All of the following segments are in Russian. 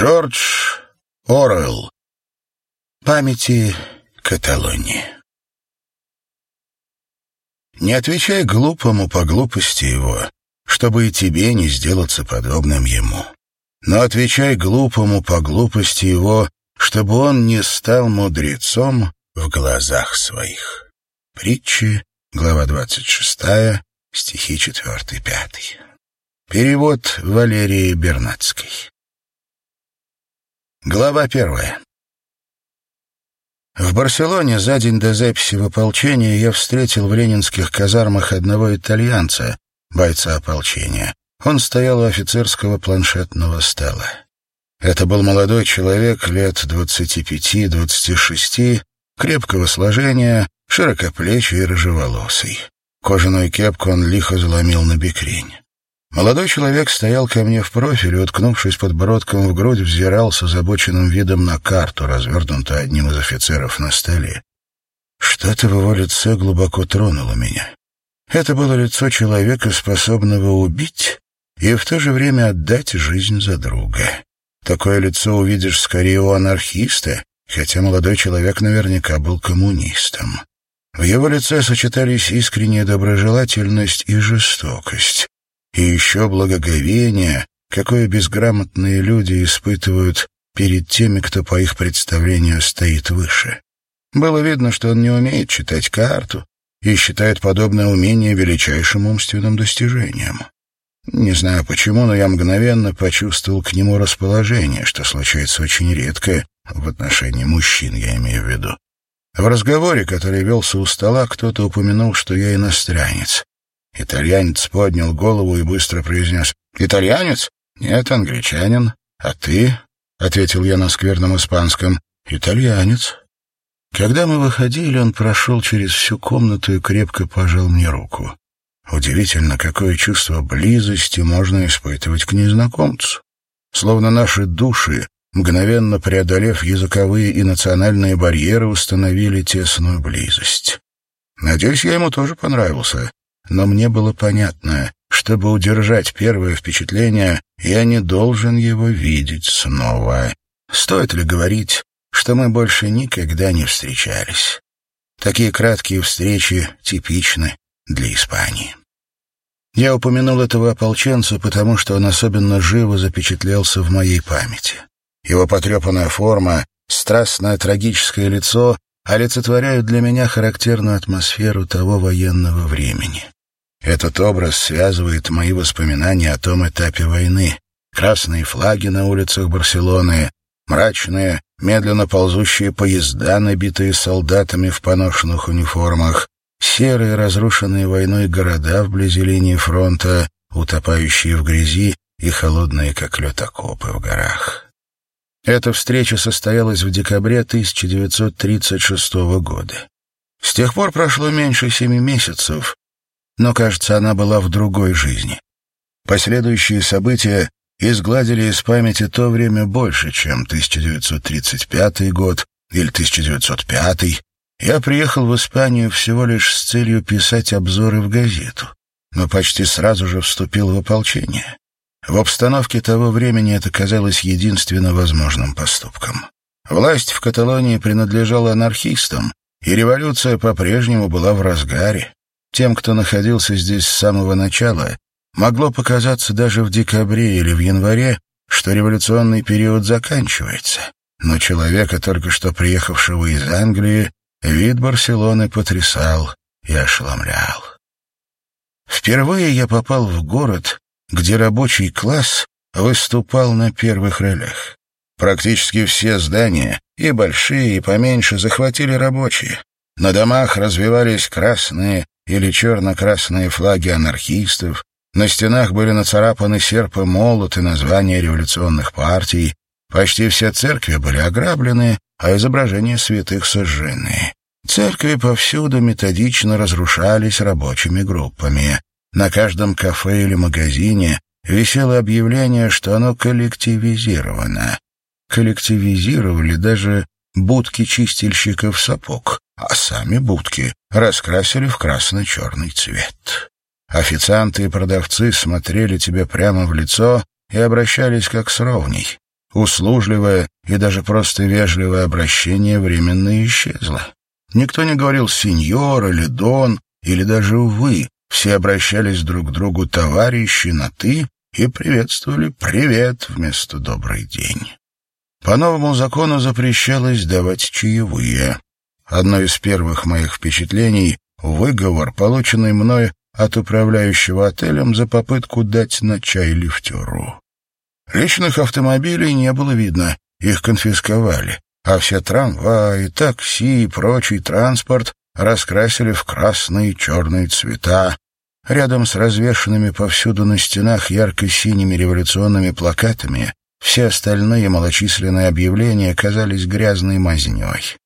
Джордж Орелл. Памяти Каталонии. Не отвечай глупому по глупости его, чтобы и тебе не сделаться подобным ему. Но отвечай глупому по глупости его, чтобы он не стал мудрецом в глазах своих. Притчи, глава 26, стихи 4-5. Перевод Валерии Бернацкой. Глава первая. В Барселоне за день до записи в ополчение я встретил в ленинских казармах одного итальянца, бойца ополчения. Он стоял у офицерского планшетного стола. Это был молодой человек лет двадцати пяти-двадцати шести, крепкого сложения, широкоплечий и рыжеволосый. Кожаную кепку он лихо заломил на бекрень. Молодой человек стоял ко мне в профиль и, уткнувшись подбородком в грудь, взирал с озабоченным видом на карту, развернутую одним из офицеров на столе. Что-то в его лице глубоко тронуло меня. Это было лицо человека, способного убить и в то же время отдать жизнь за друга. Такое лицо увидишь скорее у анархиста, хотя молодой человек наверняка был коммунистом. В его лице сочетались искренняя доброжелательность и жестокость и еще благоговение, какое безграмотные люди испытывают перед теми, кто по их представлению стоит выше. Было видно, что он не умеет читать карту и считает подобное умение величайшим умственным достижением. Не знаю почему, но я мгновенно почувствовал к нему расположение, что случается очень редко в отношении мужчин, я имею в виду. В разговоре, который велся у стола, кто-то упомянул, что я иностранец. Итальянец поднял голову и быстро произнес. «Итальянец? Нет, англичанин. А ты?» — ответил я на скверном испанском. «Итальянец». Когда мы выходили, он прошел через всю комнату и крепко пожал мне руку. Удивительно, какое чувство близости можно испытывать к незнакомцу. Словно наши души, мгновенно преодолев языковые и национальные барьеры, установили тесную близость. Надеюсь, я ему тоже понравился но мне было понятно, чтобы удержать первое впечатление, я не должен его видеть снова. Стоит ли говорить, что мы больше никогда не встречались? Такие краткие встречи типичны для Испании. Я упомянул этого ополченца, потому что он особенно живо запечатлелся в моей памяти. Его потрепанная форма, страстное трагическое лицо олицетворяют для меня характерную атмосферу того военного времени. Этот образ связывает мои воспоминания о том этапе войны. Красные флаги на улицах Барселоны, мрачные, медленно ползущие поезда, набитые солдатами в поношенных униформах, серые, разрушенные войной города вблизи линии фронта, утопающие в грязи и холодные, как лед, окопы в горах. Эта встреча состоялась в декабре 1936 года. С тех пор прошло меньше семи месяцев, но, кажется, она была в другой жизни. Последующие события изгладили из памяти то время больше, чем 1935 год или 1905. Я приехал в Испанию всего лишь с целью писать обзоры в газету, но почти сразу же вступил в ополчение. В обстановке того времени это казалось единственно возможным поступком. Власть в Каталонии принадлежала анархистам, и революция по-прежнему была в разгаре. Тем, кто находился здесь с самого начала, могло показаться даже в декабре или в январе, что революционный период заканчивается. Но человека, только что приехавшего из Англии, вид Барселоны потрясал и ошеломлял. Впервые я попал в город, где рабочий класс выступал на первых ролях. Практически все здания, и большие, и поменьше, захватили рабочие. На домах развивались красные, или черно-красные флаги анархистов, на стенах были нацарапаны серп и молот и названия революционных партий, почти все церкви были ограблены, а изображения святых сожжены. Церкви повсюду методично разрушались рабочими группами. На каждом кафе или магазине висело объявление, что оно коллективизировано. Коллективизировали даже будки чистильщиков сапог, а сами будки раскрасили в красно-черный цвет. Официанты и продавцы смотрели тебе прямо в лицо и обращались как с ровней. Услужливое и даже просто вежливое обращение временно исчезло. Никто не говорил «сеньор» или «дон» или даже «вы». Все обращались друг к другу товарищи на «ты» и приветствовали «привет» вместо «добрый день». По новому закону запрещалось давать чаевые. Одно из первых моих впечатлений — выговор, полученный мной от управляющего отелем за попытку дать на чай лифтеру. Личных автомобилей не было видно, их конфисковали, а все трамваи, такси и прочий транспорт раскрасили в красные и черные цвета. Рядом с развешанными повсюду на стенах ярко-синими революционными плакатами все остальные малочисленные объявления казались грязной мазнёй.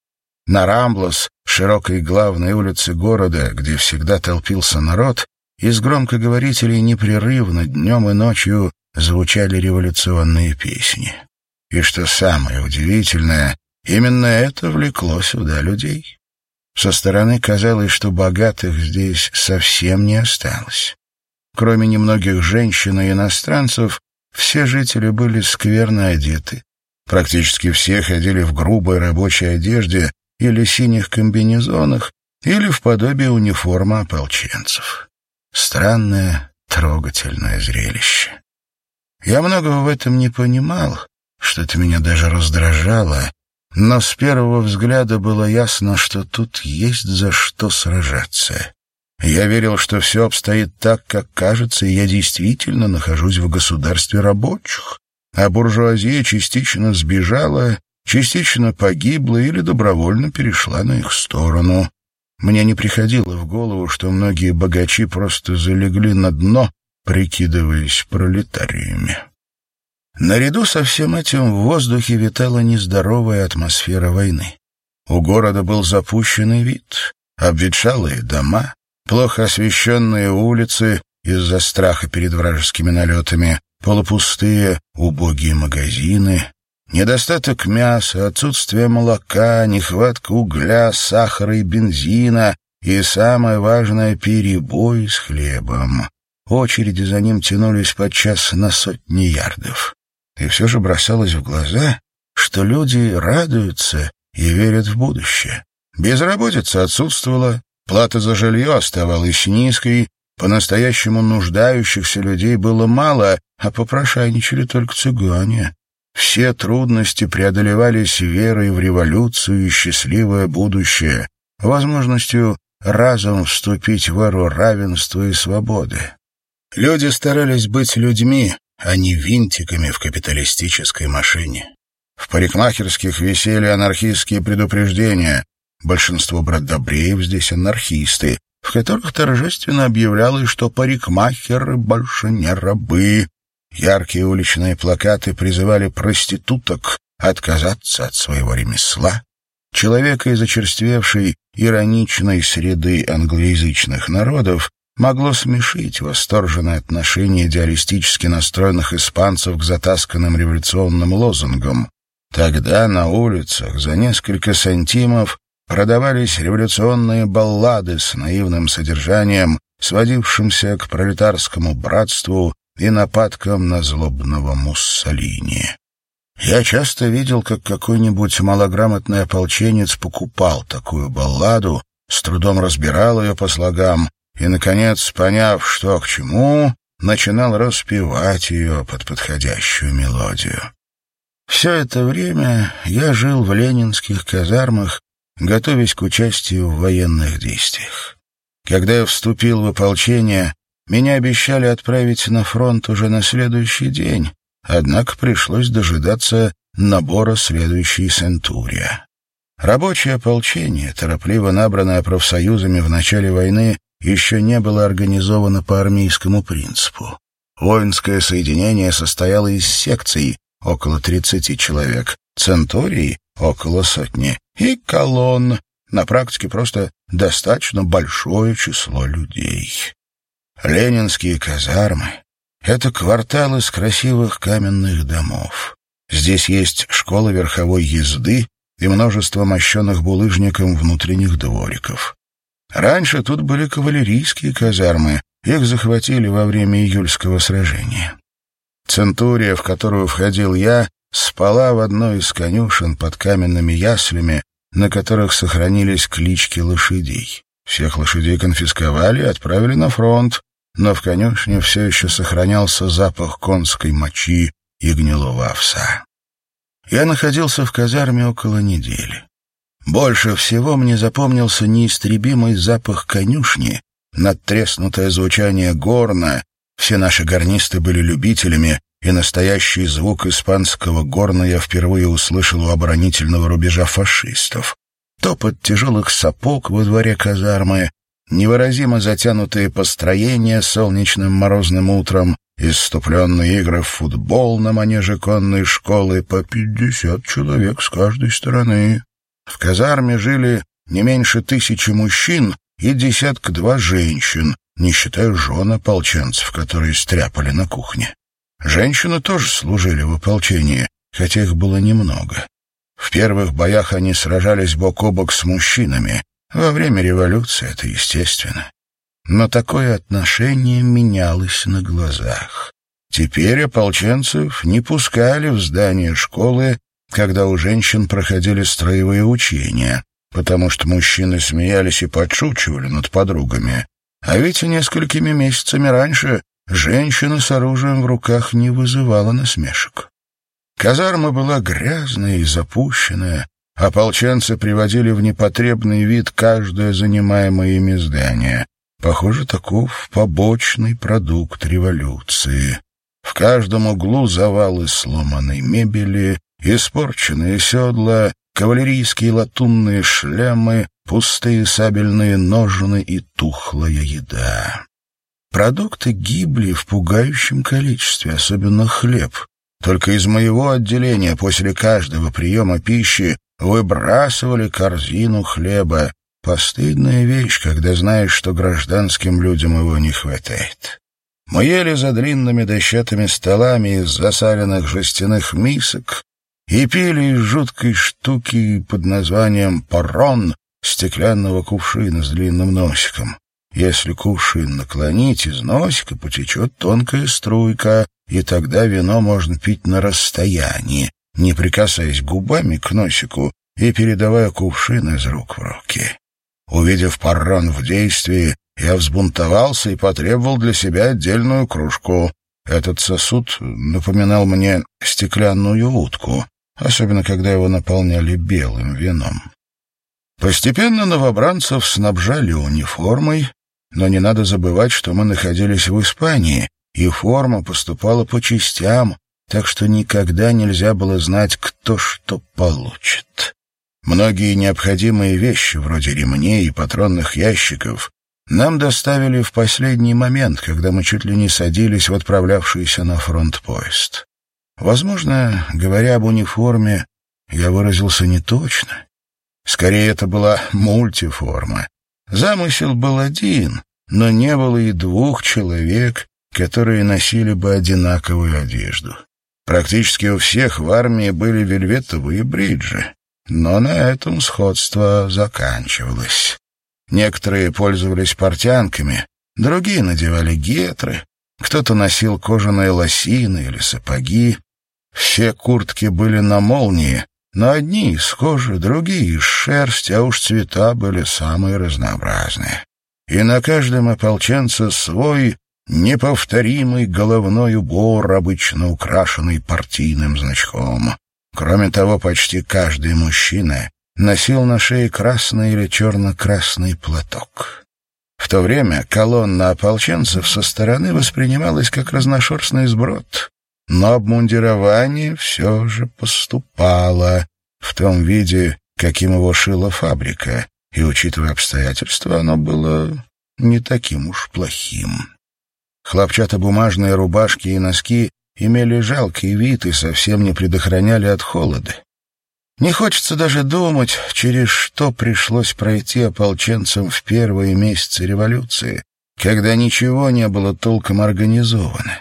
На Рамблос, широкой главной улице города, где всегда толпился народ, из громкоговорителей непрерывно днем и ночью звучали революционные песни. И что самое удивительное, именно это влекло сюда людей. Со стороны казалось, что богатых здесь совсем не осталось. Кроме немногих женщин и иностранцев, все жители были скверно одеты. Практически все ходили в грубой рабочей одежде или синих комбинезонах, или в подобие униформы ополченцев. Странное, трогательное зрелище. Я многого в этом не понимал, что-то меня даже раздражало, но с первого взгляда было ясно, что тут есть за что сражаться. Я верил, что все обстоит так, как кажется, и я действительно нахожусь в государстве рабочих, а буржуазия частично сбежала, частично погибла или добровольно перешла на их сторону. Мне не приходило в голову, что многие богачи просто залегли на дно, прикидываясь пролетариями. Наряду со всем этим в воздухе витала нездоровая атмосфера войны. У города был запущенный вид, обветшалые дома, плохо освещенные улицы из-за страха перед вражескими налетами, полупустые, убогие магазины, недостаток мяса, отсутствие молока, нехватка угля, сахара и бензина и, самое важное, перебой с хлебом. Очереди за ним тянулись подчас на сотни ярдов. И все же бросалось в глаза, что люди радуются и верят в будущее. Безработица отсутствовала, плата за жилье оставалась низкой, по-настоящему нуждающихся людей было мало, а попрошайничали только цыгане. Все трудности преодолевались верой в революцию и счастливое будущее, возможностью разом вступить в эру равенства и свободы. Люди старались быть людьми, а не винтиками в капиталистической машине. В парикмахерских висели анархистские предупреждения. Большинство бродобреев здесь анархисты, в которых торжественно объявлялось, что парикмахеры больше не рабы. Яркие уличные плакаты призывали проституток отказаться от своего ремесла. Человека из очерствевшей, ироничной среды англоязычных народов могло смешить восторженное отношение идеалистически настроенных испанцев к затасканным революционным лозунгам. Тогда на улицах за несколько сантимов продавались революционные баллады с наивным содержанием, сводившимся к пролетарскому братству и нападкам на злобного Муссолини. Я часто видел, как какой-нибудь малограмотный ополченец покупал такую балладу, с трудом разбирал ее по слогам и, наконец, поняв, что к чему, начинал распевать ее под подходящую мелодию. Все это время я жил в ленинских казармах, готовясь к участию в военных действиях. Когда я вступил в ополчение, меня обещали отправить на фронт уже на следующий день, однако пришлось дожидаться набора следующей центурия. Рабочее ополчение, торопливо набранное профсоюзами в начале войны, еще не было организовано по армейскому принципу. Воинское соединение состояло из секций, около 30 человек, центурий — около сотни, и колонн, на практике просто достаточно большое число людей. Ленинские казармы — это квартал из красивых каменных домов. Здесь есть школа верховой езды и множество мощенных булыжником внутренних двориков. Раньше тут были кавалерийские казармы, их захватили во время июльского сражения. Центурия, в которую входил я, спала в одной из конюшен под каменными яслями, на которых сохранились клички лошадей. Всех лошадей конфисковали и отправили на фронт, но в конюшне все еще сохранялся запах конской мочи и гнилого овса. Я находился в казарме около недели. Больше всего мне запомнился неистребимый запах конюшни, надтреснутое звучание горна, все наши гарнисты были любителями, и настоящий звук испанского горна я впервые услышал у оборонительного рубежа фашистов. Топот тяжелых сапог во дворе казармы, невыразимо затянутые построения солнечным морозным утром, исступленные игры в футбол на манеже конной школы по пятьдесят человек с каждой стороны. В казарме жили не меньше тысячи мужчин и десятка-два женщин, не считая жен ополченцев, которые стряпали на кухне. Женщины тоже служили в ополчении, хотя их было немного. В первых боях они сражались бок о бок с мужчинами. Во время революции это естественно. Но такое отношение менялось на глазах. Теперь ополченцев не пускали в здание школы, когда у женщин проходили строевые учения, потому что мужчины смеялись и подшучивали над подругами. А ведь несколькими месяцами раньше женщина с оружием в руках не вызывала насмешек. Казарма была грязная и запущенная, ополченцы приводили в непотребный вид каждое занимаемое ими здание. Похоже, таков побочный продукт революции. В каждом углу завалы сломанной мебели, испорченные седла, кавалерийские латунные шлемы, пустые сабельные ножны и тухлая еда. Продукты гибли в пугающем количестве, особенно хлеб. Только из моего отделения после каждого приема пищи выбрасывали корзину хлеба. Постыдная вещь, когда знаешь, что гражданским людям его не хватает. Мы ели за длинными дощатыми столами из засаленных жестяных мисок и пили из жуткой штуки под названием «парон» стеклянного кувшина с длинным носиком. Если кувшин наклонить, из носика потечет тонкая струйка, и тогда вино можно пить на расстоянии, не прикасаясь губами к носику и передавая кувшин из рук в руки. Увидев паррон в действии, я взбунтовался и потребовал для себя отдельную кружку. Этот сосуд напоминал мне стеклянную утку, особенно когда его наполняли белым вином. Постепенно новобранцев снабжали униформой, но не надо забывать, что мы находились в Испании, и форма поступала по частям, так что никогда нельзя было знать, кто что получит. Многие необходимые вещи, вроде ремней и патронных ящиков, нам доставили в последний момент, когда мы чуть ли не садились в отправлявшийся на фронт поезд. Возможно, говоря об униформе, я выразился неточно. Скорее, это была мультиформа. Замысел был один, но не было и двух человек, которые носили бы одинаковую одежду. Практически у всех в армии были вельветовые бриджи, но на этом сходство заканчивалось. Некоторые пользовались портянками, другие надевали гетры, кто-то носил кожаные лосины или сапоги. Все куртки были на молнии, но одни из кожи, другие из шерсти, а уж цвета были самые разнообразные. И на каждом ополченце свой неповторимый головной убор, обычно украшенный партийным значком. Кроме того, почти каждый мужчина носил на шее красный или черно-красный платок. В то время колонна ополченцев со стороны воспринималась как разношерстный сброд, но обмундирование все же поступало в том виде, каким его шила фабрика, и, учитывая обстоятельства, оно было не таким уж плохим. Хлопчатобумажные рубашки и носки имели жалкий вид и совсем не предохраняли от холода. Не хочется даже думать, через что пришлось пройти ополченцам в первые месяцы революции, когда ничего не было толком организовано.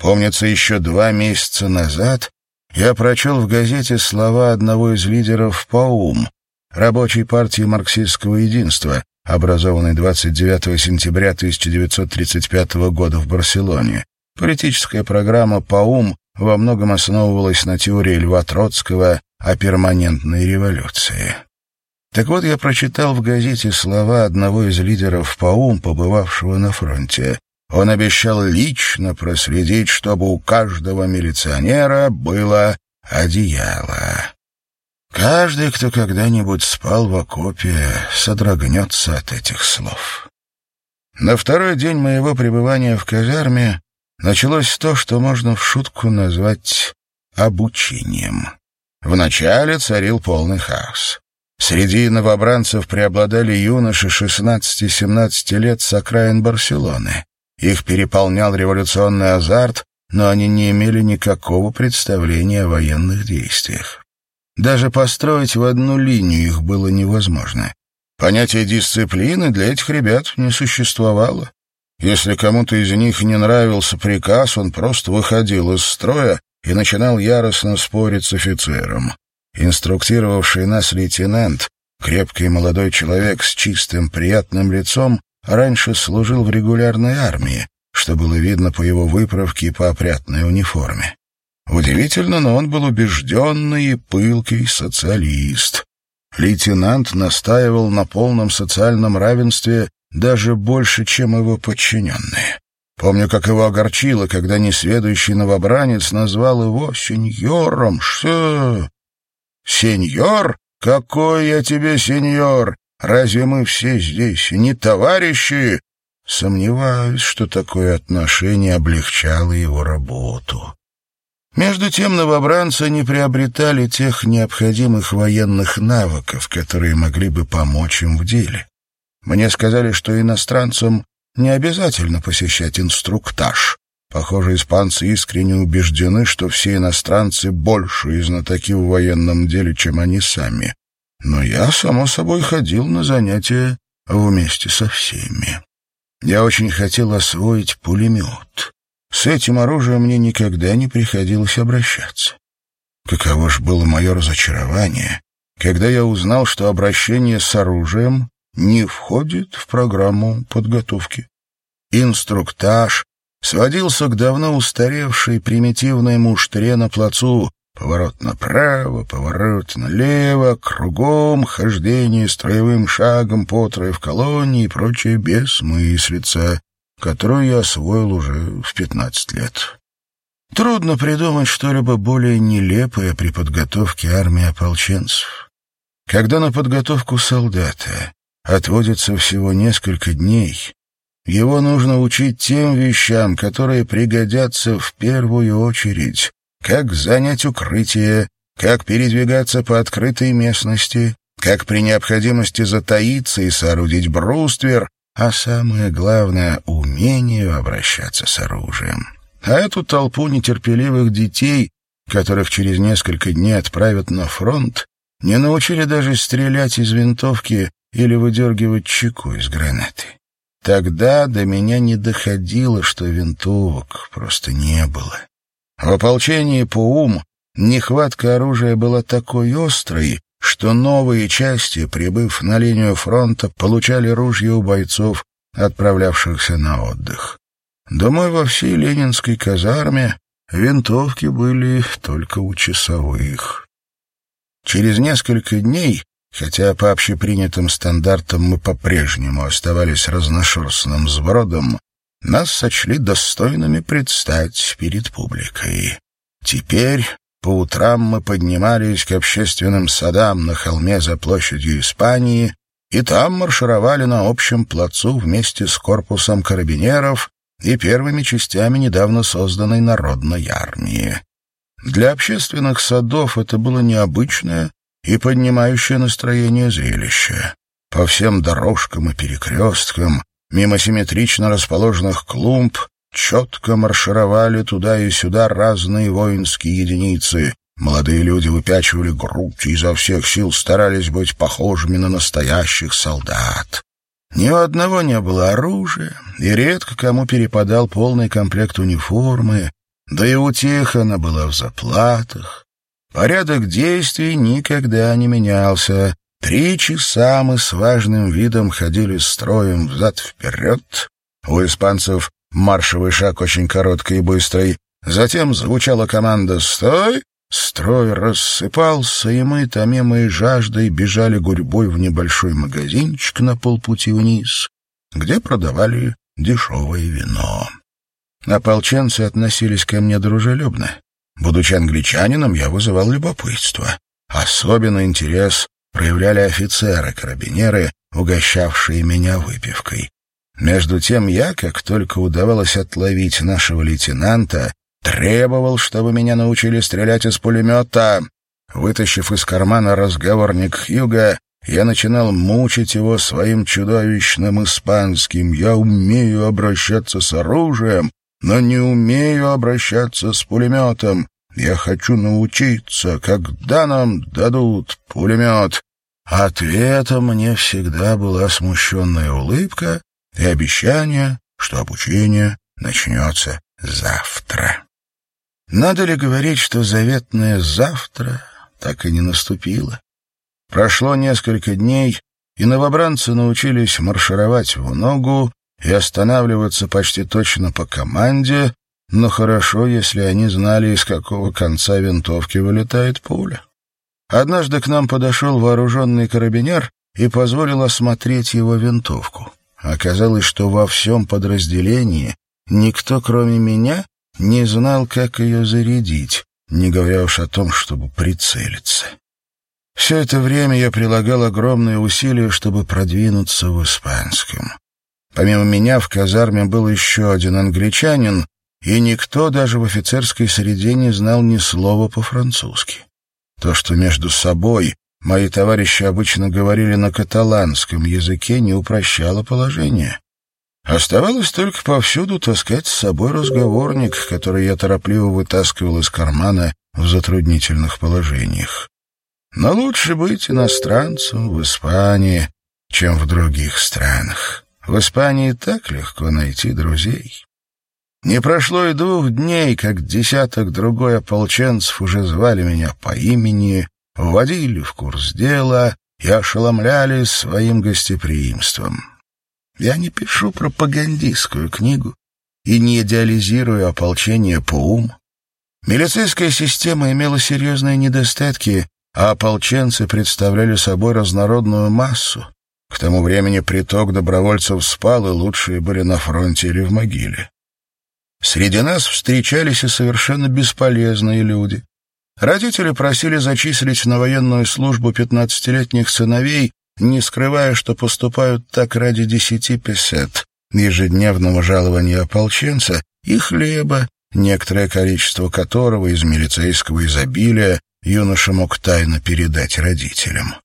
Помнится, еще два месяца назад я прочел в газете слова одного из лидеров ПАУМ, рабочей партии марксистского единства, образованной 29 сентября 1935 года в Барселоне. Политическая программа ПАУМ во многом основывалась на теории Льва Троцкого о перманентной революции. Так вот, я прочитал в газете слова одного из лидеров ПАУМ, побывавшего на фронте. Он обещал лично проследить, чтобы у каждого милиционера было одеяло. Каждый, кто когда-нибудь спал в окопе, содрогнется от этих слов. На второй день моего пребывания в казарме началось то, что можно в шутку назвать обучением. Вначале царил полный хаос. Среди новобранцев преобладали юноши 16-17 лет с окраин Барселоны. Их переполнял революционный азарт, но они не имели никакого представления о военных действиях. Даже построить в одну линию их было невозможно. Понятие дисциплины для этих ребят не существовало. Если кому-то из них не нравился приказ, он просто выходил из строя и начинал яростно спорить с офицером. Инструктировавший нас лейтенант, крепкий молодой человек с чистым, приятным лицом, раньше служил в регулярной армии, что было видно по его выправке и по опрятной униформе. Удивительно, но он был убежденный и пылкий социалист. Лейтенант настаивал на полном социальном равенстве даже больше, чем его подчиненные. Помню, как его огорчило, когда несведущий новобранец назвал его сеньором. Что? Сеньор? Какой я тебе сеньор? Разве мы все здесь не товарищи? Сомневаюсь, что такое отношение облегчало его работу. Между тем новобранцы не приобретали тех необходимых военных навыков, которые могли бы помочь им в деле. Мне сказали, что иностранцам не обязательно посещать инструктаж. Похоже, испанцы искренне убеждены, что все иностранцы больше и в военном деле, чем они сами. Но я, само собой, ходил на занятия вместе со всеми. Я очень хотел освоить пулемет. С этим оружием мне никогда не приходилось обращаться. Каково ж было мое разочарование, когда я узнал, что обращение с оружием не входит в программу подготовки. Инструктаж сводился к давно устаревшей примитивной муштре на плацу, поворот направо, поворот налево, кругом, хождение строевым шагом по трое в колонии и прочее бессмыслица которую я освоил уже в пятнадцать лет. Трудно придумать что-либо более нелепое при подготовке армии ополченцев. Когда на подготовку солдата отводится всего несколько дней, его нужно учить тем вещам, которые пригодятся в первую очередь, как занять укрытие, как передвигаться по открытой местности, как при необходимости затаиться и соорудить бруствер, а самое главное — умение обращаться с оружием. А эту толпу нетерпеливых детей, которых через несколько дней отправят на фронт, не научили даже стрелять из винтовки или выдергивать чеку из гранаты. Тогда до меня не доходило, что винтовок просто не было. В ополчении по ум нехватка оружия была такой острой, что новые части, прибыв на линию фронта, получали ружья у бойцов, отправлявшихся на отдых. Думаю, во всей ленинской казарме винтовки были только у часовых. Через несколько дней, хотя по общепринятым стандартам мы по-прежнему оставались разношерстным сбродом, нас сочли достойными предстать перед публикой. Теперь по утрам мы поднимались к общественным садам на холме за площадью Испании, и там маршировали на общем плацу вместе с корпусом карабинеров и первыми частями недавно созданной народной армии. Для общественных садов это было необычное и поднимающее настроение зрелище. По всем дорожкам и перекресткам, мимо симметрично расположенных клумб, четко маршировали туда и сюда разные воинские единицы. Молодые люди выпячивали грудь и изо всех сил старались быть похожими на настоящих солдат. Ни у одного не было оружия, и редко кому перепадал полный комплект униформы, да и утеха она была в заплатах. Порядок действий никогда не менялся. Три часа мы с важным видом ходили строем взад-вперед. У испанцев Маршевый шаг очень короткий и быстрый. Затем звучала команда «Стой!», строй рассыпался, и мы, томимые жаждой, бежали гурьбой в небольшой магазинчик на полпути вниз, где продавали дешевое вино. Ополченцы относились ко мне дружелюбно. Будучи англичанином, я вызывал любопытство. Особенно интерес проявляли офицеры-карабинеры, угощавшие меня выпивкой. Между тем я, как только удавалось отловить нашего лейтенанта, требовал, чтобы меня научили стрелять из пулемета. Вытащив из кармана разговорник Хьюга, я начинал мучить его своим чудовищным испанским. Я умею обращаться с оружием, но не умею обращаться с пулеметом. Я хочу научиться, когда нам дадут пулемет. Ответом мне всегда была смущенная улыбка и обещание, что обучение начнется завтра. Надо ли говорить, что заветное «завтра» так и не наступило? Прошло несколько дней, и новобранцы научились маршировать в ногу и останавливаться почти точно по команде, но хорошо, если они знали, из какого конца винтовки вылетает пуля. Однажды к нам подошел вооруженный карабинер и позволил осмотреть его винтовку. Оказалось, что во всем подразделении никто, кроме меня, не знал, как ее зарядить, не говоря уж о том, чтобы прицелиться. Все это время я прилагал огромные усилия, чтобы продвинуться в испанском. Помимо меня в казарме был еще один англичанин, и никто даже в офицерской среде не знал ни слова по-французски. То, что между собой мои товарищи обычно говорили на каталанском языке, не упрощало положение. Оставалось только повсюду таскать с собой разговорник, который я торопливо вытаскивал из кармана в затруднительных положениях. Но лучше быть иностранцем в Испании, чем в других странах. В Испании так легко найти друзей. Не прошло и двух дней, как десяток другой ополченцев уже звали меня по имени, вводили в курс дела и ошеломляли своим гостеприимством. Я не пишу пропагандистскую книгу и не идеализирую ополчение по ум. Милицейская система имела серьезные недостатки, а ополченцы представляли собой разнородную массу. К тому времени приток добровольцев спал, и лучшие были на фронте или в могиле. Среди нас встречались и совершенно бесполезные люди. Родители просили зачислить на военную службу пятнадцатилетних сыновей, не скрывая, что поступают так ради десяти песет, ежедневного жалования ополченца и хлеба, некоторое количество которого из милицейского изобилия юноша мог тайно передать родителям.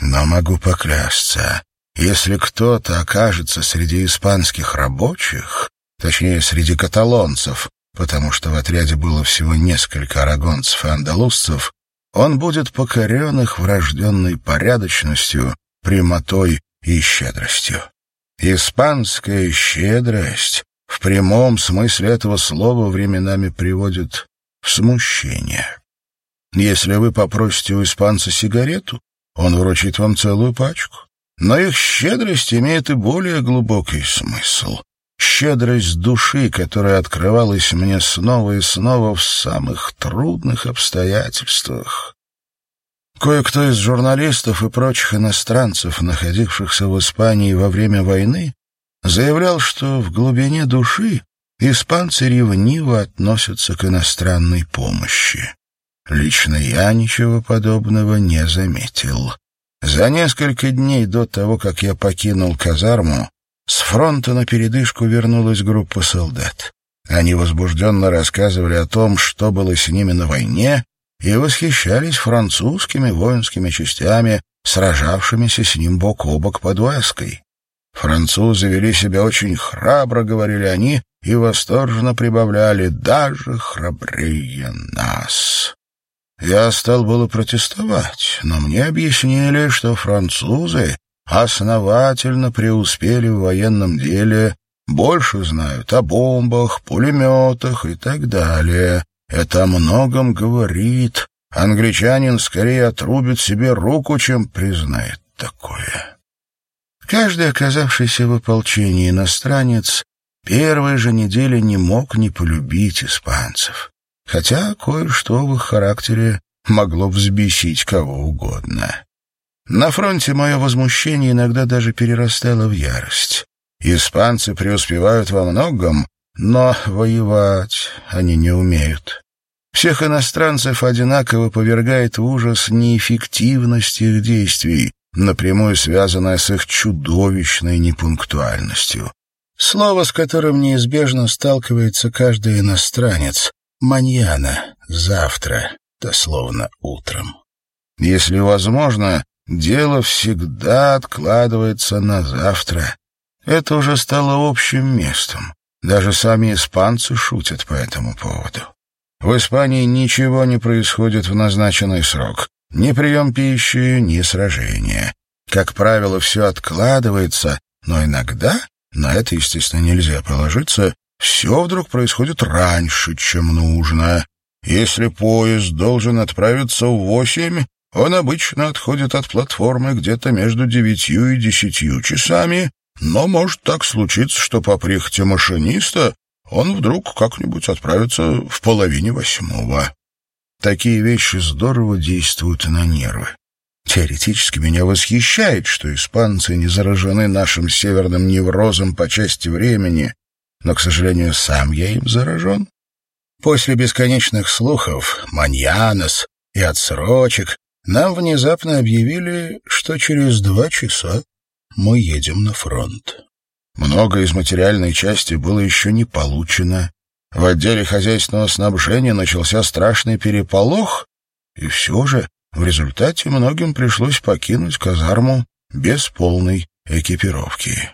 Но могу поклясться, если кто-то окажется среди испанских рабочих, точнее, среди каталонцев, потому что в отряде было всего несколько арагонцев и андалузцев, он будет покорен их врожденной порядочностью, прямотой и щедростью. Испанская щедрость в прямом смысле этого слова временами приводит в смущение. Если вы попросите у испанца сигарету, он вручит вам целую пачку. Но их щедрость имеет и более глубокий смысл щедрость души, которая открывалась мне снова и снова в самых трудных обстоятельствах. Кое-кто из журналистов и прочих иностранцев, находившихся в Испании во время войны, заявлял, что в глубине души испанцы ревниво относятся к иностранной помощи. Лично я ничего подобного не заметил. За несколько дней до того, как я покинул казарму, с фронта на передышку вернулась группа солдат. Они возбужденно рассказывали о том, что было с ними на войне, и восхищались французскими воинскими частями, сражавшимися с ним бок о бок под Уэской. Французы вели себя очень храбро, говорили они, и восторженно прибавляли «даже храбрее нас». Я стал было протестовать, но мне объяснили, что французы основательно преуспели в военном деле, больше знают о бомбах, пулеметах и так далее. Это о многом говорит. Англичанин скорее отрубит себе руку, чем признает такое. Каждый оказавшийся в ополчении иностранец первой же недели не мог не полюбить испанцев. Хотя кое-что в их характере могло взбесить кого угодно. На фронте мое возмущение иногда даже перерастало в ярость. Испанцы преуспевают во многом, но воевать они не умеют. Всех иностранцев одинаково повергает в ужас неэффективность их действий, напрямую связанная с их чудовищной непунктуальностью. Слово, с которым неизбежно сталкивается каждый иностранец — «маньяна», «завтра», дословно «утром». Если возможно, дело всегда откладывается на завтра. Это уже стало общим местом. Даже сами испанцы шутят по этому поводу. В Испании ничего не происходит в назначенный срок. Ни прием пищи, ни сражения. Как правило, все откладывается, но иногда, на это, естественно, нельзя положиться, все вдруг происходит раньше, чем нужно. Если поезд должен отправиться в восемь, он обычно отходит от платформы где-то между девятью и десятью часами, но может так случиться, что по прихоти машиниста он вдруг как-нибудь отправится в половине восьмого. Такие вещи здорово действуют на нервы. Теоретически меня восхищает, что испанцы не заражены нашим северным неврозом по части времени, но, к сожалению, сам я им заражен. После бесконечных слухов, маньянос и отсрочек нам внезапно объявили, что через два часа мы едем на фронт. Много из материальной части было еще не получено. В отделе хозяйственного снабжения начался страшный переполох, и все же в результате многим пришлось покинуть казарму без полной экипировки.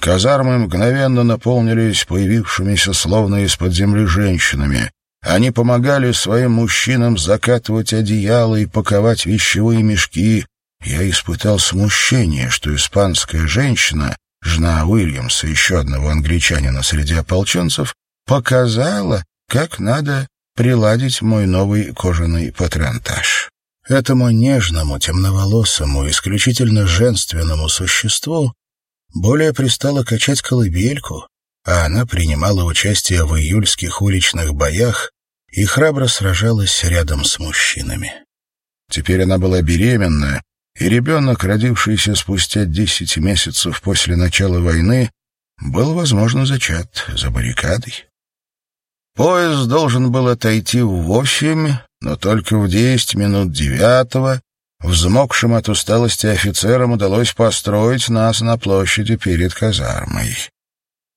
Казармы мгновенно наполнились появившимися словно из-под земли женщинами. Они помогали своим мужчинам закатывать одеяла и паковать вещевые мешки. Я испытал смущение, что испанская женщина жена Уильямса, еще одного англичанина среди ополченцев, показала, как надо приладить мой новый кожаный патронтаж. Этому нежному, темноволосому, исключительно женственному существу более пристало качать колыбельку, а она принимала участие в июльских уличных боях и храбро сражалась рядом с мужчинами. Теперь она была беременна и ребенок, родившийся спустя десять месяцев после начала войны, был, возможно, зачат за баррикадой. Поезд должен был отойти в восемь, но только в десять минут девятого взмокшим от усталости офицерам удалось построить нас на площади перед казармой.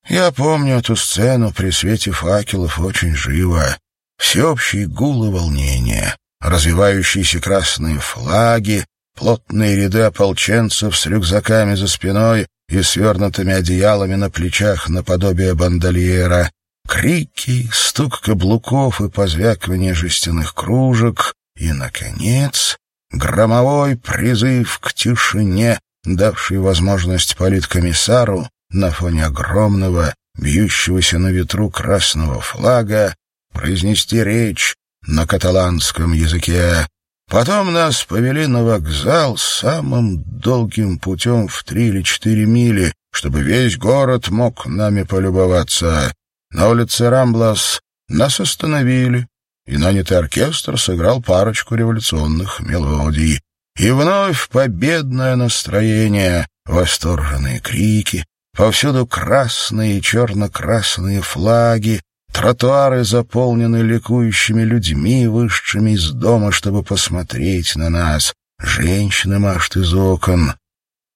Я помню эту сцену при свете факелов очень живо. Всеобщий гул и волнение, развивающиеся красные флаги, Плотные ряды ополченцев с рюкзаками за спиной и свернутыми одеялами на плечах наподобие бандольера, крики, стук каблуков и позвякивание жестяных кружек, и, наконец, громовой призыв к тишине, давший возможность политкомиссару на фоне огромного, бьющегося на ветру красного флага, произнести речь на каталанском языке Потом нас повели на вокзал самым долгим путем в три или четыре мили, чтобы весь город мог нами полюбоваться. На улице Рамблас нас остановили, и нанятый оркестр сыграл парочку революционных мелодий. И вновь победное настроение, восторженные крики, повсюду красные и черно-красные флаги, Тротуары заполнены ликующими людьми, вышедшими из дома, чтобы посмотреть на нас. Женщины машут из окон.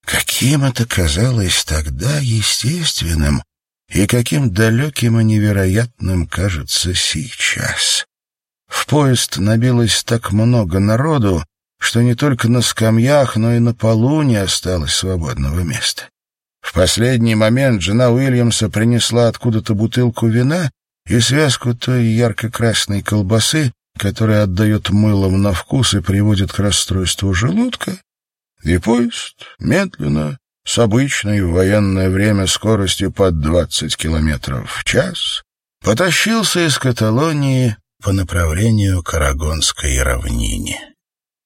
Каким это казалось тогда естественным, и каким далеким и невероятным кажется сейчас. В поезд набилось так много народу, что не только на скамьях, но и на полу не осталось свободного места. В последний момент жена Уильямса принесла откуда-то бутылку вина и связку той ярко-красной колбасы, которая отдает мылом на вкус и приводит к расстройству желудка, и поезд медленно, с обычной в военное время скоростью под 20 километров в час, потащился из Каталонии по направлению к Арагонской равнине.